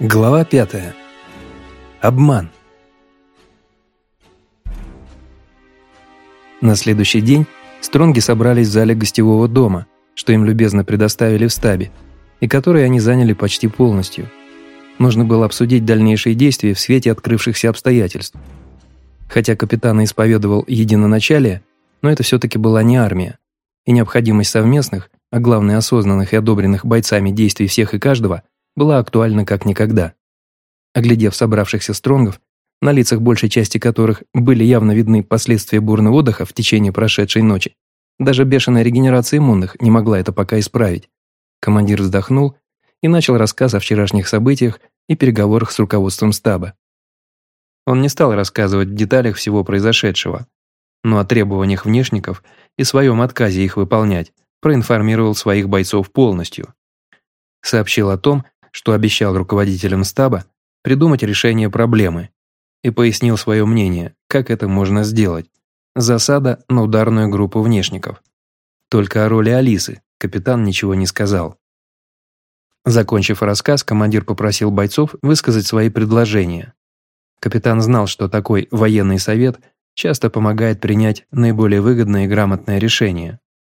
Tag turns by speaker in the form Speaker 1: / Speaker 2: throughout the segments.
Speaker 1: Глава пятая. Обман. На следующий день Стронги собрались в зале гостевого дома, что им любезно предоставили в стабе, и который они заняли почти полностью. Нужно было обсудить дальнейшие действия в свете открывшихся обстоятельств. Хотя капитан исповедовал единоначалие, но это все-таки была не армия, и необходимость совместных, а главное осознанных и одобренных бойцами действий всех и каждого – была актуальна как никогда. Оглядев собравшихся стронгов, на лицах большей части которых были явно видны последствия бурного отдыха в течение прошедшей ночи, даже бешеная регенерация иммунных не могла это пока исправить. Командир вздохнул и начал рассказ о вчерашних событиях и переговорах с руководством стаба. Он не стал рассказывать в деталях всего произошедшего, но о требованиях внешников и своем отказе их выполнять проинформировал своих бойцов полностью. Сообщил о том, что обещал руководителям стаба придумать решение проблемы и пояснил свое мнение, как это можно сделать. Засада на ударную группу внешников. Только о роли Алисы капитан ничего не сказал. Закончив рассказ, командир попросил бойцов высказать свои предложения. Капитан знал, что такой военный совет часто помогает принять наиболее выгодное и грамотное решение.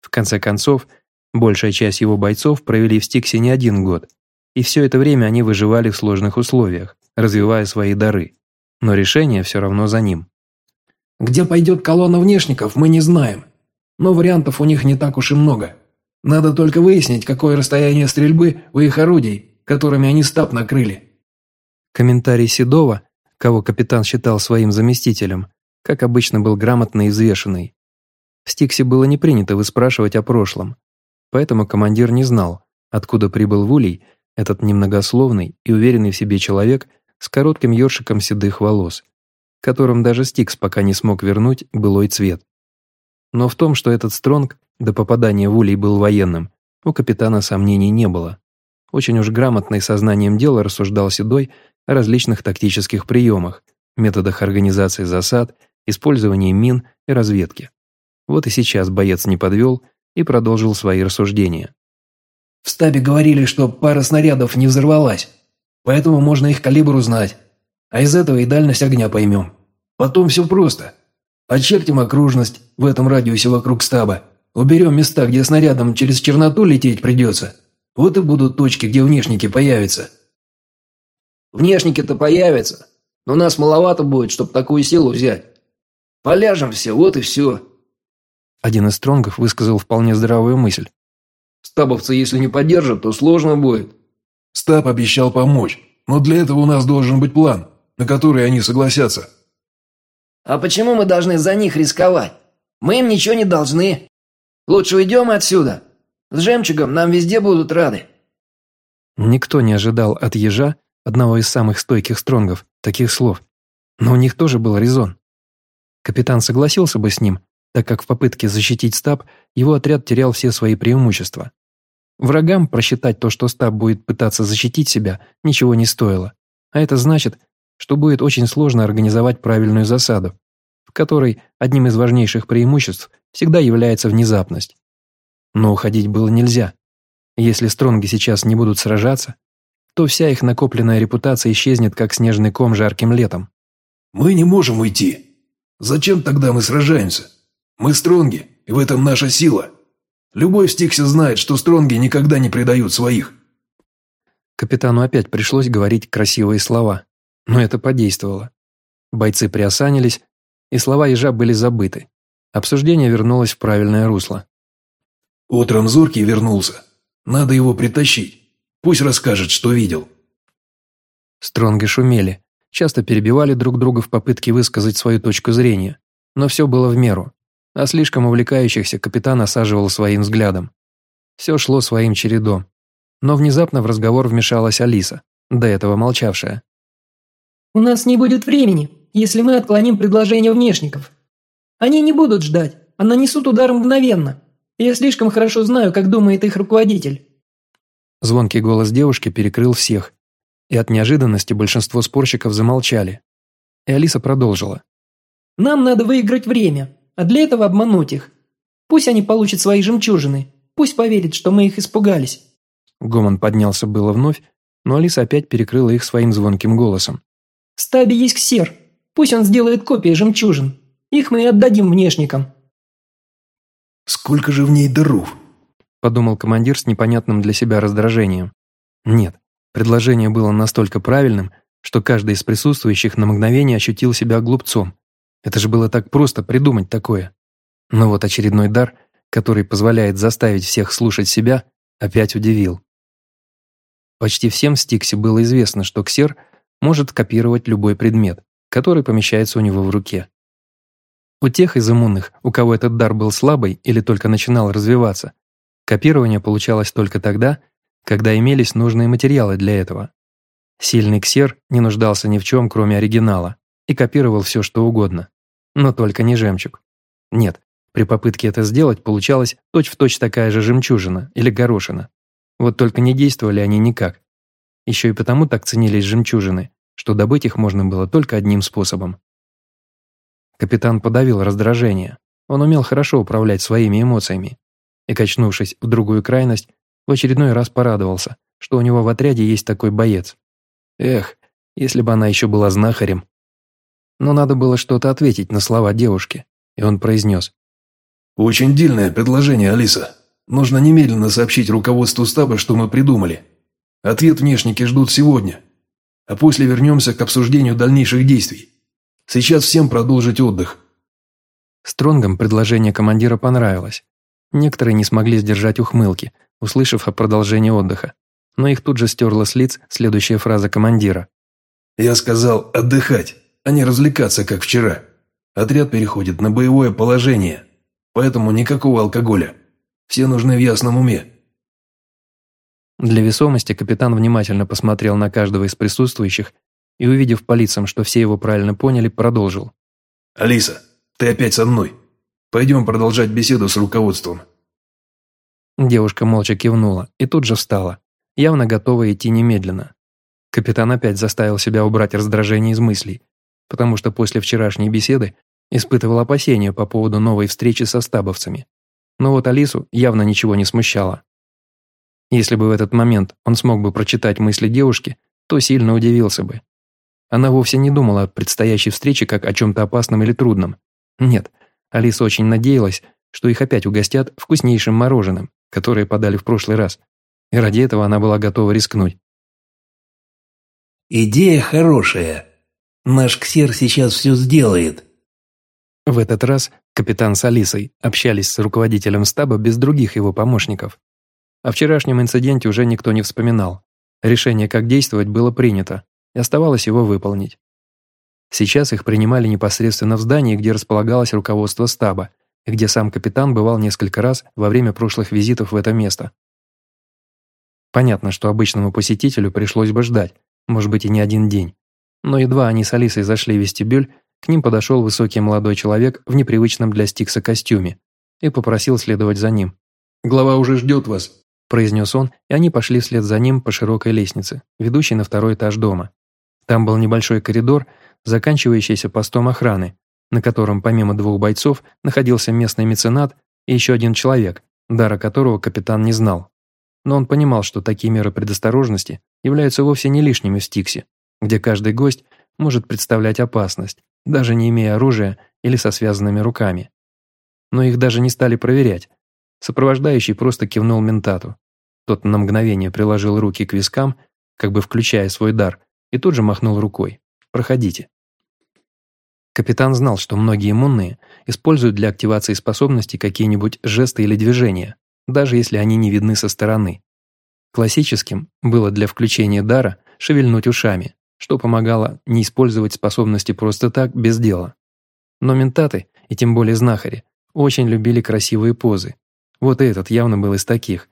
Speaker 1: В конце концов, большая часть его бойцов провели в Стиксе не один год и все это время они выживали в сложных условиях, развивая свои дары. Но решение все равно за ним.
Speaker 2: «Где пойдет колонна внешников, мы не знаем. Но вариантов у них не так уж и много. Надо только выяснить, какое расстояние стрельбы у их орудий, которыми они стаб накрыли».
Speaker 1: Комментарий Седова, кого капитан считал своим заместителем, как обычно был грамотно извешенный. В Стиксе было не принято выспрашивать о прошлом, поэтому командир не знал, откуда прибыл Вулей этот немногословный и уверенный в себе человек с коротким ёршиком седых волос, которым даже Стикс пока не смог вернуть былой цвет. Но в том, что этот Стронг до попадания в Улей был военным, у капитана сомнений не было. Очень уж грамотно и сознанием дела рассуждал Седой о различных тактических приемах, методах организации засад, использовании мин и разведки. Вот и сейчас боец не подвел и продолжил свои рассуждения.
Speaker 2: В стабе говорили, что пара снарядов не взорвалась, поэтому можно их калибр узнать. А из этого и дальность огня поймем. Потом все просто. Очертим окружность в этом радиусе вокруг стаба. Уберем места, где снарядом через черноту лететь придется. Вот и будут точки, где внешники появятся.
Speaker 3: Внешники-то появятся, но нас маловато будет, чтобы такую силу взять. Поляжем все, вот и все.
Speaker 1: Один из стронгов высказал вполне здравую мысль.
Speaker 3: Стабовцы, если не поддержат, то сложно будет.
Speaker 4: Стаб обещал помочь, но для этого у нас должен быть план, на который они согласятся.
Speaker 3: А почему мы должны за них рисковать? Мы им ничего не должны. Лучше уйдем отсюда. С жемчугом нам везде будут рады.
Speaker 1: Никто не ожидал от ежа, одного из самых стойких стронгов, таких слов. Но у них тоже был резон. Капитан согласился бы с ним, так как в попытке защитить стаб его отряд терял все свои преимущества. Врагам просчитать то, что стаб будет пытаться защитить себя, ничего не стоило. А это значит, что будет очень сложно организовать правильную засаду, в которой одним из важнейших преимуществ всегда является внезапность. Но уходить было нельзя. Если стронги сейчас не будут сражаться, то вся их накопленная репутация исчезнет, как снежный ком жарким летом.
Speaker 4: «Мы не можем уйти. Зачем тогда мы сражаемся? Мы стронги, и в этом наша сила. Любой в Стиксе знает, что стронги никогда не предают своих».
Speaker 1: Капитану опять пришлось говорить красивые слова, но это подействовало. Бойцы приосанились, и слова ежа были забыты. Обсуждение вернулось в правильное русло.
Speaker 4: «Утром Зоркий вернулся. Надо его притащить. Пусть расскажет, что видел».
Speaker 1: Стронги шумели, часто перебивали друг друга в попытке высказать свою точку зрения, но все было в меру а слишком увлекающихся капитан осаживал своим взглядом. Все шло своим чередом. Но внезапно в разговор вмешалась Алиса, до этого молчавшая.
Speaker 5: «У нас не будет времени, если мы отклоним предложение внешников. Они не будут ждать, а нанесут удар мгновенно. Я слишком хорошо знаю, как думает их руководитель».
Speaker 1: Звонкий голос девушки перекрыл всех, и от неожиданности большинство спорщиков замолчали. И Алиса продолжила.
Speaker 5: «Нам надо выиграть время а для этого обмануть их. Пусть они получат свои жемчужины, пусть поверят, что мы их испугались».
Speaker 1: Гомон поднялся было вновь, но Алиса опять перекрыла их своим звонким голосом.
Speaker 5: «В стабе есть ксер. Пусть он сделает копии жемчужин. Их мы и отдадим внешникам».
Speaker 4: «Сколько же в ней дыров?»
Speaker 1: – подумал командир с непонятным для себя раздражением. Нет, предложение было настолько правильным, что каждый из присутствующих на мгновение ощутил себя глупцом. Это же было так просто придумать такое. Но вот очередной дар, который позволяет заставить всех слушать себя, опять удивил. Почти всем в Стиксе было известно, что Ксер может копировать любой предмет, который помещается у него в руке. У тех из иммунных, у кого этот дар был слабый или только начинал развиваться, копирование получалось только тогда, когда имелись нужные материалы для этого. Сильный ксер не нуждался ни в чем, кроме оригинала, и копировал все, что угодно. Но только не жемчуг. Нет, при попытке это сделать получалась точь-в-точь точь такая же жемчужина или горошина. Вот только не действовали они никак. Еще и потому так ценились жемчужины, что добыть их можно было только одним способом. Капитан подавил раздражение. Он умел хорошо управлять своими эмоциями. И, качнувшись в другую крайность, в очередной раз порадовался, что у него в отряде есть такой боец. Эх, если бы она еще была знахарем. Но надо было что-то ответить на слова девушки, и он произнес.
Speaker 4: «Очень дельное предложение, Алиса. Нужно немедленно сообщить руководству стаба, что мы придумали. Ответ внешники ждут сегодня. А после вернемся к обсуждению дальнейших действий. Сейчас всем продолжить отдых».
Speaker 1: Стронгам предложение командира понравилось. Некоторые не смогли сдержать ухмылки, услышав о продолжении отдыха. Но их тут же стерла с лиц следующая фраза командира.
Speaker 4: «Я сказал отдыхать, а не развлекаться, как вчера. Отряд переходит на боевое положение, поэтому никакого алкоголя». Все нужны в ясном уме».
Speaker 1: Для весомости капитан внимательно посмотрел на каждого из присутствующих и, увидев по лицам, что все его правильно поняли, продолжил.
Speaker 4: «Алиса, ты опять со мной. Пойдем продолжать беседу с руководством».
Speaker 1: Девушка молча кивнула и тут же встала, явно готова идти немедленно. Капитан опять заставил себя убрать раздражение из мыслей, потому что после вчерашней беседы испытывал опасения по поводу новой встречи со стабовцами. Но вот Алису явно ничего не смущало. Если бы в этот момент он смог бы прочитать мысли девушки, то сильно удивился бы. Она вовсе не думала о предстоящей встрече как о чем-то опасном или трудном. Нет, Алиса очень надеялась, что их опять угостят вкуснейшим мороженым, которое подали в прошлый раз. И ради этого она была готова рискнуть.
Speaker 2: «Идея хорошая. Наш ксер сейчас все сделает».
Speaker 1: В этот раз Капитан с Алисой общались с руководителем стаба без других его помощников. О вчерашнем инциденте уже никто не вспоминал. Решение, как действовать, было принято, и оставалось его выполнить. Сейчас их принимали непосредственно в здании, где располагалось руководство стаба, и где сам капитан бывал несколько раз во время прошлых визитов в это место. Понятно, что обычному посетителю пришлось бы ждать, может быть и не один день. Но едва они с Алисой зашли в вестибюль, к ним подошел высокий молодой человек в непривычном для Стикса костюме и попросил следовать за ним.
Speaker 4: «Глава уже ждет вас», –
Speaker 1: произнес он, и они пошли вслед за ним по широкой лестнице, ведущей на второй этаж дома. Там был небольшой коридор, заканчивающийся постом охраны, на котором помимо двух бойцов находился местный меценат и еще один человек, дара которого капитан не знал. Но он понимал, что такие меры предосторожности являются вовсе не лишними в Стиксе, где каждый гость может представлять опасность, даже не имея оружия или со связанными руками. Но их даже не стали проверять. Сопровождающий просто кивнул ментату. Тот на мгновение приложил руки к вискам, как бы включая свой дар, и тут же махнул рукой. «Проходите». Капитан знал, что многие иммунные используют для активации способностей какие-нибудь жесты или движения, даже если они не видны со стороны. Классическим было для включения дара шевельнуть ушами, что помогало не использовать способности просто так, без дела. Но ментаты, и тем более знахари, очень любили красивые позы. Вот и этот явно был из таких.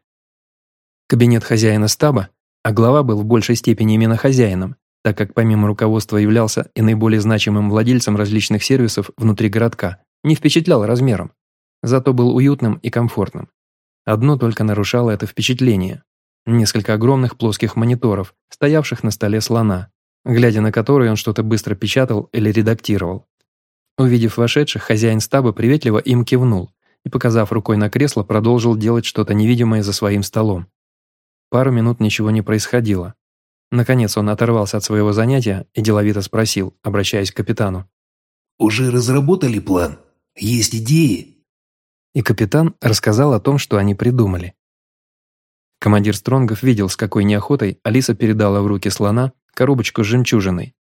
Speaker 1: Кабинет хозяина стаба, а глава был в большей степени именно хозяином, так как помимо руководства являлся и наиболее значимым владельцем различных сервисов внутри городка, не впечатлял размером, зато был уютным и комфортным. Одно только нарушало это впечатление. Несколько огромных плоских мониторов, стоявших на столе слона, глядя на который он что-то быстро печатал или редактировал. Увидев вошедших, хозяин стаба приветливо им кивнул и, показав рукой на кресло, продолжил делать что-то невидимое за своим столом. Пару минут ничего не происходило. Наконец он оторвался от своего занятия и деловито спросил, обращаясь к капитану.
Speaker 2: «Уже разработали план? Есть идеи?»
Speaker 1: И капитан рассказал о том, что они придумали. Командир Стронгов видел, с какой неохотой Алиса передала в руки слона коробочку с жемчужиной,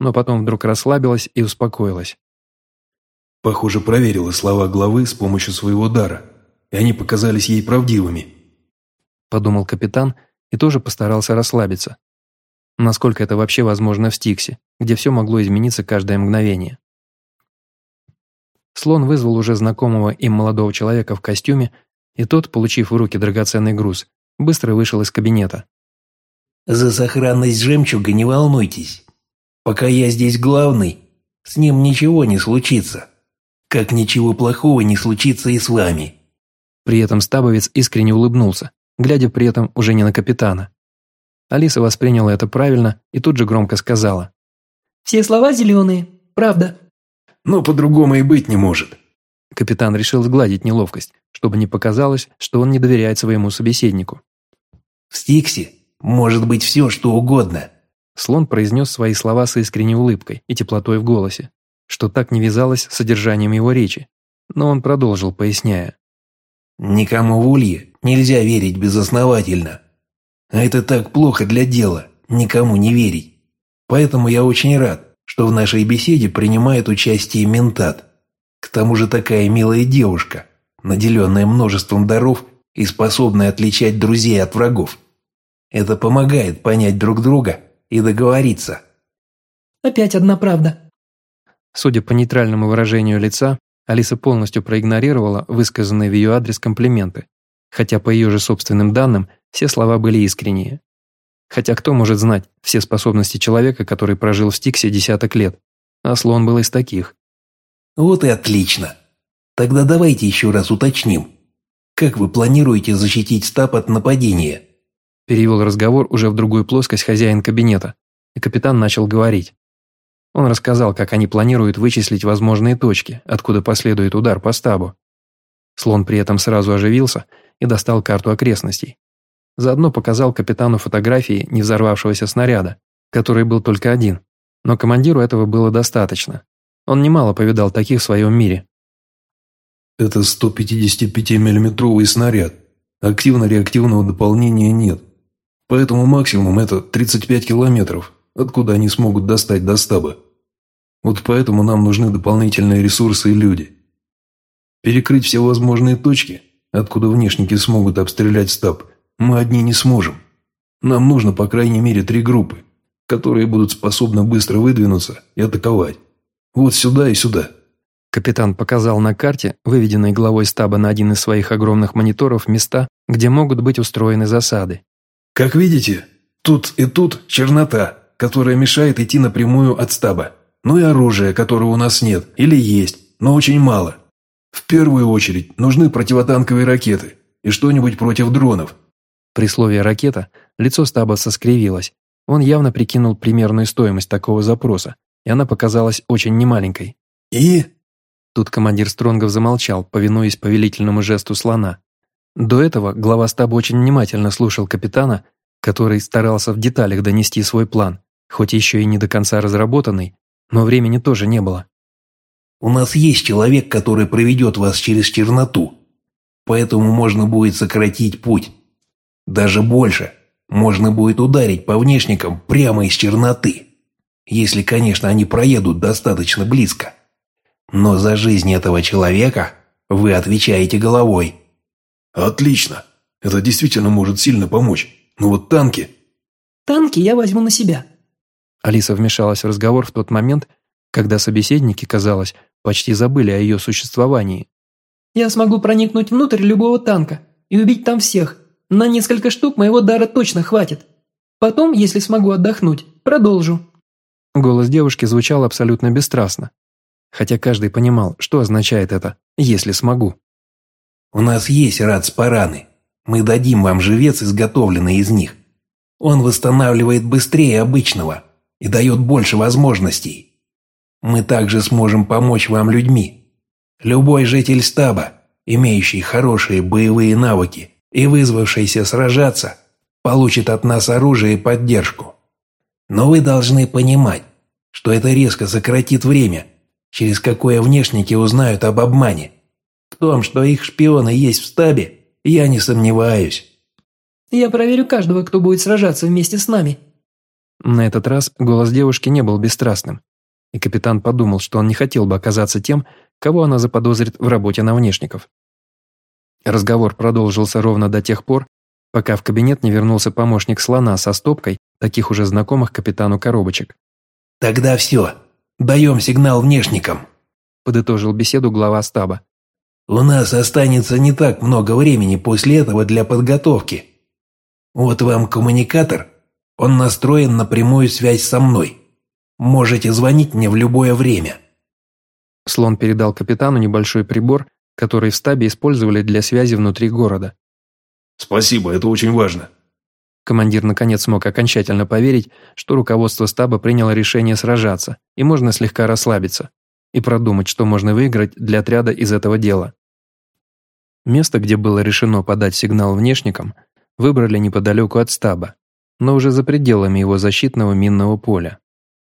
Speaker 1: но потом вдруг расслабилась и успокоилась.
Speaker 4: Похоже, проверила слова главы с помощью своего дара, и они показались ей правдивыми.
Speaker 1: Подумал капитан и тоже постарался расслабиться. Насколько это вообще возможно в Стиксе, где все могло измениться каждое мгновение. Слон вызвал уже знакомого им молодого человека в костюме, и тот, получив в руки драгоценный груз, быстро вышел из кабинета.
Speaker 2: «За сохранность жемчуга не волнуйтесь. Пока я здесь главный, с ним ничего не случится. Как ничего плохого не случится и с вами».
Speaker 1: При этом Стабовец искренне улыбнулся, глядя при этом уже не на капитана, Алиса восприняла это правильно и тут же громко сказала.
Speaker 5: «Все слова зеленые, правда».
Speaker 4: «Но по-другому и быть не может».
Speaker 1: Капитан решил сгладить неловкость, чтобы не показалось, что он не доверяет своему собеседнику.
Speaker 2: «В Стиксе может быть все, что угодно».
Speaker 1: Слон произнес свои слова с искренней улыбкой и теплотой в голосе, что так не вязалось с содержанием его речи, но он продолжил, поясняя.
Speaker 2: «Никому в улье нельзя верить безосновательно. А это так плохо для дела, никому не верить. Поэтому я очень рад, что в нашей беседе принимает участие ментат. К тому же такая милая девушка, наделенная множеством даров и способная отличать друзей от врагов. Это помогает понять друг друга и договориться.
Speaker 5: Опять одна правда.
Speaker 1: Судя по нейтральному выражению лица, Алиса полностью проигнорировала высказанные в ее адрес комплименты, хотя по ее же собственным данным все слова были искренние. Хотя кто может знать все способности человека, который прожил в Стиксе десяток лет? А слон был из таких.
Speaker 2: Вот и отлично. Тогда давайте еще раз уточним. Как вы планируете защитить стаб от нападения?
Speaker 1: Перевел разговор уже в другую плоскость хозяин кабинета, и капитан начал говорить. Он рассказал, как они планируют вычислить возможные точки, откуда последует удар по стабу. Слон при этом сразу оживился и достал карту окрестностей. Заодно показал капитану фотографии не взорвавшегося снаряда, который был только один. Но командиру этого было достаточно. Он немало повидал таких в своем мире.
Speaker 4: Это 155 миллиметровый снаряд. Активно-реактивного дополнения нет. Поэтому максимум это 35 километров, откуда они смогут достать до стаба. Вот поэтому нам нужны дополнительные ресурсы и люди. Перекрыть все возможные точки, откуда внешники смогут обстрелять стаб – мы одни не сможем. Нам нужно по крайней мере три группы, которые будут способны быстро выдвинуться и атаковать. Вот сюда и сюда».
Speaker 1: Капитан показал на карте, выведенной главой стаба на один из своих огромных мониторов, места, где могут быть устроены засады.
Speaker 4: «Как видите, тут и тут чернота, которая мешает идти напрямую от стаба. Ну и оружие, которого у нас нет, или есть, но очень мало. В первую очередь нужны противотанковые ракеты и что-нибудь против дронов,
Speaker 1: при слове «ракета» лицо Стабаса скривилось. Он явно прикинул примерную стоимость такого запроса, и она показалась очень немаленькой.
Speaker 4: «И?»
Speaker 1: Тут командир Стронгов замолчал, повинуясь повелительному жесту слона. До этого глава стаба очень внимательно слушал капитана, который старался в деталях донести свой план, хоть еще и не до конца разработанный, но времени тоже не было.
Speaker 2: «У нас есть человек, который проведет вас через черноту, поэтому можно будет сократить путь. Даже больше. Можно будет ударить по внешникам прямо из черноты. Если, конечно, они проедут достаточно близко. Но за жизнь этого человека вы отвечаете головой.
Speaker 4: Отлично. Это действительно может сильно помочь. Но вот танки...
Speaker 5: Танки я возьму на себя.
Speaker 1: Алиса вмешалась в разговор в тот момент, когда собеседники, казалось, почти забыли о ее существовании.
Speaker 5: Я смогу проникнуть внутрь любого танка и убить там всех, на несколько штук моего дара точно хватит. Потом, если смогу отдохнуть, продолжу».
Speaker 1: Голос девушки звучал абсолютно бесстрастно. Хотя каждый понимал, что означает это «если смогу».
Speaker 2: «У нас есть рацпараны. Мы дадим вам живец, изготовленный из них. Он восстанавливает быстрее обычного и дает больше возможностей. Мы также сможем помочь вам людьми. Любой житель стаба, имеющий хорошие боевые навыки, и вызвавшийся сражаться получит от нас оружие и поддержку. Но вы должны понимать, что это резко сократит время, через какое внешники узнают об обмане. В том, что их шпионы есть в стабе, я не сомневаюсь.
Speaker 5: Я проверю каждого, кто будет сражаться вместе с нами.
Speaker 1: На этот раз голос девушки не был бесстрастным, и капитан подумал, что он не хотел бы оказаться тем, кого она заподозрит в работе на внешников. Разговор продолжился ровно до тех пор, пока в кабинет не вернулся помощник слона со стопкой таких уже знакомых капитану коробочек.
Speaker 2: «Тогда все. Даем сигнал внешникам», –
Speaker 1: подытожил беседу глава стаба.
Speaker 2: «У нас останется не так много времени после этого для подготовки. Вот вам коммуникатор. Он настроен на прямую связь со мной. Можете звонить мне в любое время».
Speaker 1: Слон передал капитану небольшой прибор, который в стабе использовали для связи внутри города.
Speaker 4: «Спасибо, это очень важно».
Speaker 1: Командир наконец смог окончательно поверить, что руководство стаба приняло решение сражаться, и можно слегка расслабиться, и продумать, что можно выиграть для отряда из этого дела. Место, где было решено подать сигнал внешникам, выбрали неподалеку от стаба, но уже за пределами его защитного минного поля.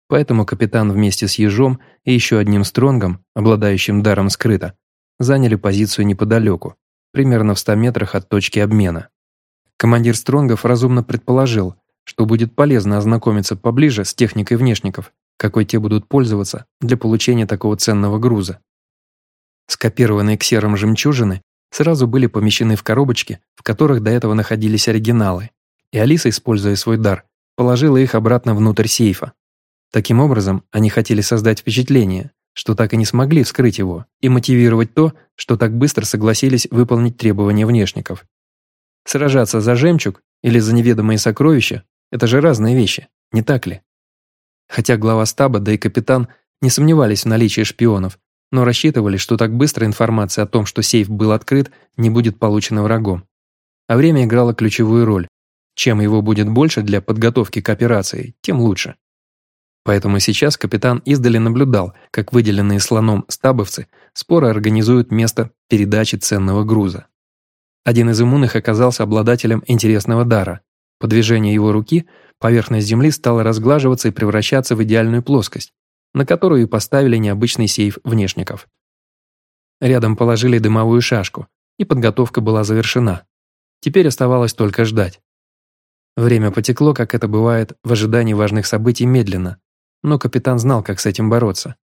Speaker 1: Поэтому капитан вместе с Ежом и еще одним Стронгом, обладающим даром скрыто, заняли позицию неподалеку, примерно в 100 метрах от точки обмена. Командир Стронгов разумно предположил, что будет полезно ознакомиться поближе с техникой внешников, какой те будут пользоваться для получения такого ценного груза. Скопированные ксером жемчужины сразу были помещены в коробочки, в которых до этого находились оригиналы, и Алиса, используя свой дар, положила их обратно внутрь сейфа. Таким образом, они хотели создать впечатление, что так и не смогли вскрыть его, и мотивировать то, что так быстро согласились выполнить требования внешников. Сражаться за жемчуг или за неведомые сокровища – это же разные вещи, не так ли? Хотя глава стаба, да и капитан не сомневались в наличии шпионов, но рассчитывали, что так быстро информация о том, что сейф был открыт, не будет получена врагом. А время играло ключевую роль. Чем его будет больше для подготовки к операции, тем лучше. Поэтому сейчас капитан издали наблюдал, как выделенные слоном стабовцы споро организуют место передачи ценного груза. Один из иммунных оказался обладателем интересного дара. По движению его руки поверхность земли стала разглаживаться и превращаться в идеальную плоскость, на которую и поставили необычный сейф внешников. Рядом положили дымовую шашку, и подготовка была завершена. Теперь оставалось только ждать. Время потекло, как это бывает, в ожидании важных событий медленно, но капитан знал, как с этим бороться.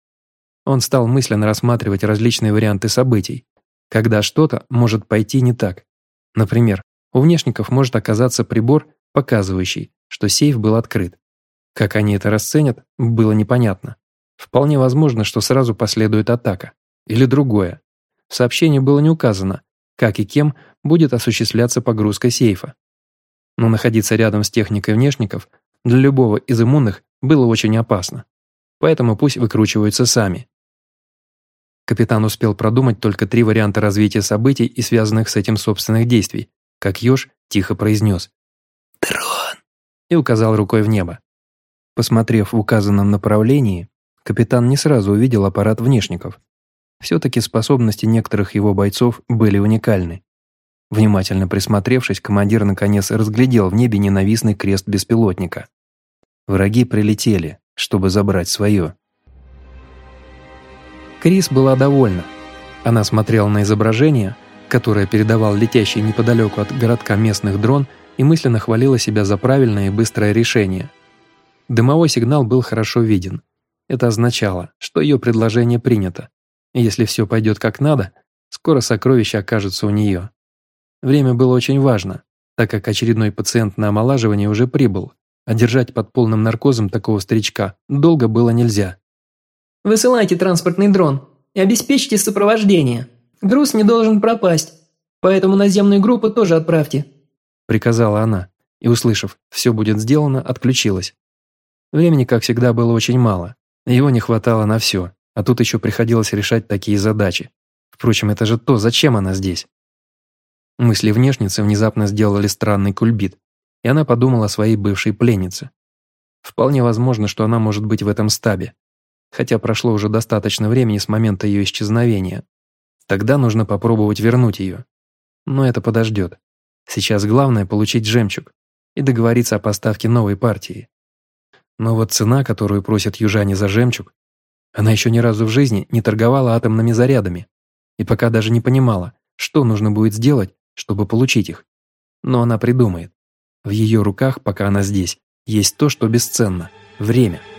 Speaker 1: Он стал мысленно рассматривать различные варианты событий, когда что-то может пойти не так. Например, у внешников может оказаться прибор, показывающий, что сейф был открыт. Как они это расценят, было непонятно. Вполне возможно, что сразу последует атака. Или другое. В сообщении было не указано, как и кем будет осуществляться погрузка сейфа. Но находиться рядом с техникой внешников для любого из иммунных было очень опасно. Поэтому пусть выкручиваются сами. Капитан успел продумать только три варианта развития событий и связанных с этим собственных действий, как Ёж тихо произнес! И указал рукой в небо. Посмотрев в указанном направлении, капитан не сразу увидел аппарат внешников. Все-таки способности некоторых его бойцов были уникальны. Внимательно присмотревшись, командир наконец разглядел в небе ненавистный крест беспилотника. Враги прилетели, чтобы забрать свое. Крис была довольна. Она смотрела на изображение, которое передавал летящий неподалеку от городка местных дрон, и мысленно хвалила себя за правильное и быстрое решение. Дымовой сигнал был хорошо виден. Это означало, что ее предложение принято. И если все пойдет как надо, скоро сокровище окажется у нее. Время было очень важно, так как очередной пациент на омолаживание уже прибыл, а держать под полным наркозом такого старичка долго было нельзя.
Speaker 5: «Высылайте транспортный дрон и обеспечьте сопровождение. Груз не должен пропасть, поэтому наземную группу тоже отправьте»,
Speaker 1: приказала она, и, услышав «все будет сделано», отключилась. Времени, как всегда, было очень мало, его не хватало на все, а тут еще приходилось решать такие задачи. Впрочем, это же то, зачем она здесь. Мысли внешницы внезапно сделали странный кульбит и она подумала о своей бывшей пленнице. Вполне возможно, что она может быть в этом стабе, хотя прошло уже достаточно времени с момента ее исчезновения. Тогда нужно попробовать вернуть ее. Но это подождет. Сейчас главное получить жемчуг и договориться о поставке новой партии. Но вот цена, которую просят южане за жемчуг, она еще ни разу в жизни не торговала атомными зарядами и пока даже не понимала, что нужно будет сделать, чтобы получить их. Но она придумает. В ее руках, пока она здесь, есть то, что бесценно – время –